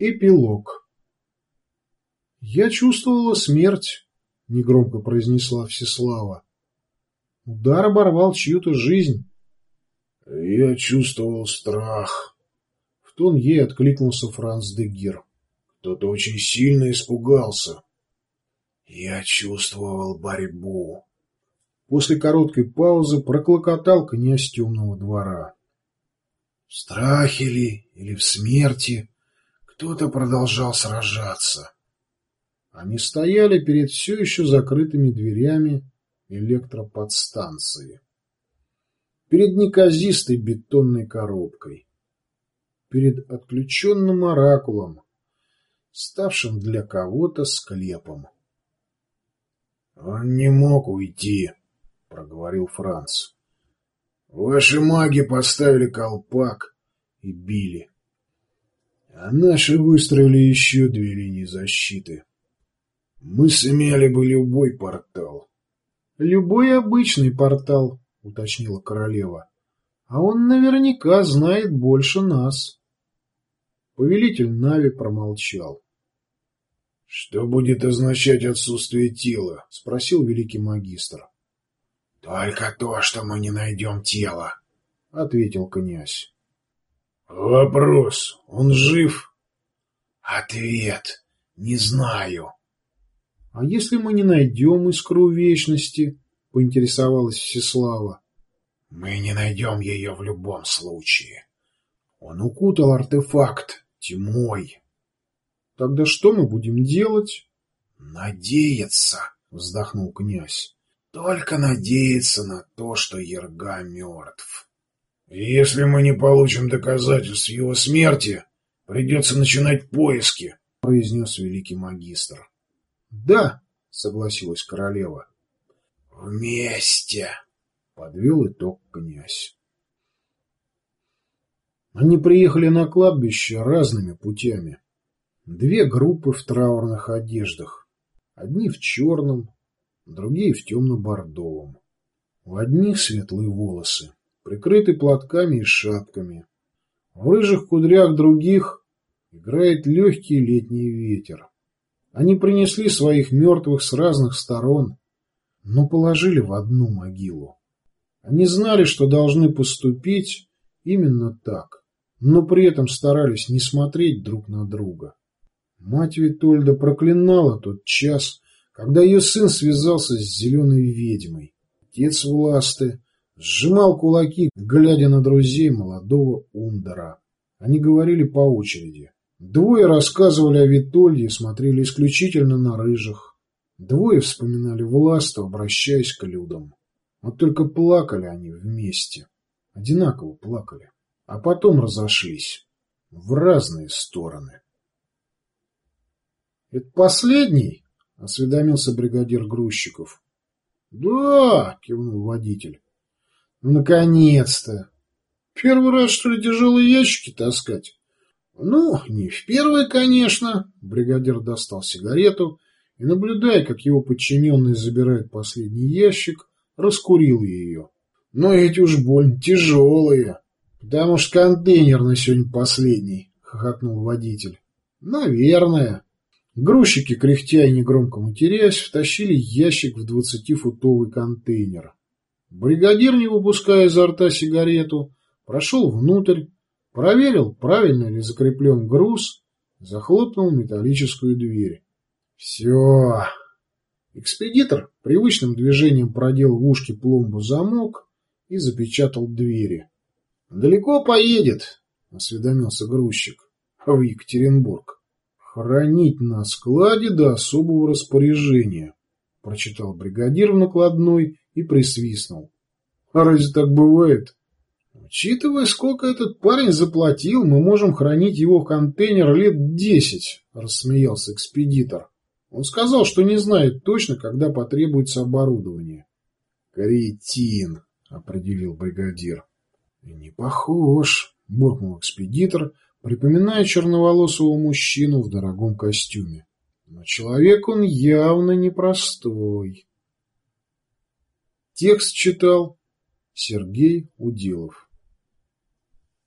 Эпилог «Я чувствовала смерть», — негромко произнесла Всеслава. Удар оборвал чью-то жизнь. «Я чувствовал страх», — в тон ей откликнулся Франц де Гир. «Кто-то очень сильно испугался». «Я чувствовал борьбу». После короткой паузы проклокотал князь темного двора. В страхе ли или в смерти кто-то продолжал сражаться. Они стояли перед все еще закрытыми дверями электроподстанции. Перед неказистой бетонной коробкой. Перед отключенным оракулом, ставшим для кого-то склепом. «Он не мог уйти», — проговорил Франц. «Ваши маги поставили колпак и били а наши выстроили еще две линии защиты. Мы сымяли бы любой портал. — Любой обычный портал, — уточнила королева. — А он наверняка знает больше нас. Повелитель Нави промолчал. — Что будет означать отсутствие тела? — спросил великий магистр. — Только то, что мы не найдем тело, — ответил князь. Вопрос. Он жив? Ответ. Не знаю. А если мы не найдем искру вечности? Поинтересовалась Всеслава. Мы не найдем ее в любом случае. Он укутал артефакт тьмой. Тогда что мы будем делать? Надеяться, вздохнул князь. Только надеяться на то, что Ерга мертв. «Если мы не получим доказательств его смерти, придется начинать поиски», — произнес великий магистр. «Да», — согласилась королева. «Вместе», — подвел итог князь. Они приехали на кладбище разными путями. Две группы в траурных одеждах. Одни в черном, другие в темно-бордовом. У одних светлые волосы, прикрыты платками и шапками. В рыжих кудрях других играет легкий летний ветер. Они принесли своих мертвых с разных сторон, но положили в одну могилу. Они знали, что должны поступить именно так, но при этом старались не смотреть друг на друга. Мать Витольда проклинала тот час, когда ее сын связался с зеленой ведьмой. Отец Власты Сжимал кулаки, глядя на друзей молодого Ундера. Они говорили по очереди. Двое рассказывали о Витольде смотрели исключительно на рыжих. Двое вспоминали власту, обращаясь к людям. Вот только плакали они вместе. Одинаково плакали. А потом разошлись. В разные стороны. — Это последний? — осведомился бригадир грузчиков. — Да, — кивнул водитель. Наконец-то! Первый раз, что ли, тяжелые ящики таскать? Ну, не в первый, конечно. Бригадир достал сигарету и, наблюдая, как его подчиненный забирает последний ящик, раскурил ее. Но эти уж больно тяжелые. Потому что контейнер на сегодня последний, хохотнул водитель. Наверное. Грузчики, кряхтя и негромко матерясь, втащили ящик в двадцатифутовый контейнер. Бригадир, не выпуская изо рта сигарету, прошел внутрь, проверил, правильно ли закреплен груз, захлопнул металлическую дверь. Все. Экспедитор привычным движением продел в ушке пломбу замок и запечатал двери. «Далеко поедет», — осведомился грузчик. «В Екатеринбург. Хранить на складе до особого распоряжения», — прочитал бригадир в накладной и присвистнул. А разве так бывает? Учитывая, сколько этот парень заплатил, мы можем хранить его в контейнер лет десять, рассмеялся экспедитор. Он сказал, что не знает точно, когда потребуется оборудование. Кретин, определил бригадир. Не похож, буркнул экспедитор, припоминая черноволосого мужчину в дорогом костюме. Но человек он явно непростой. Текст читал Сергей Удилов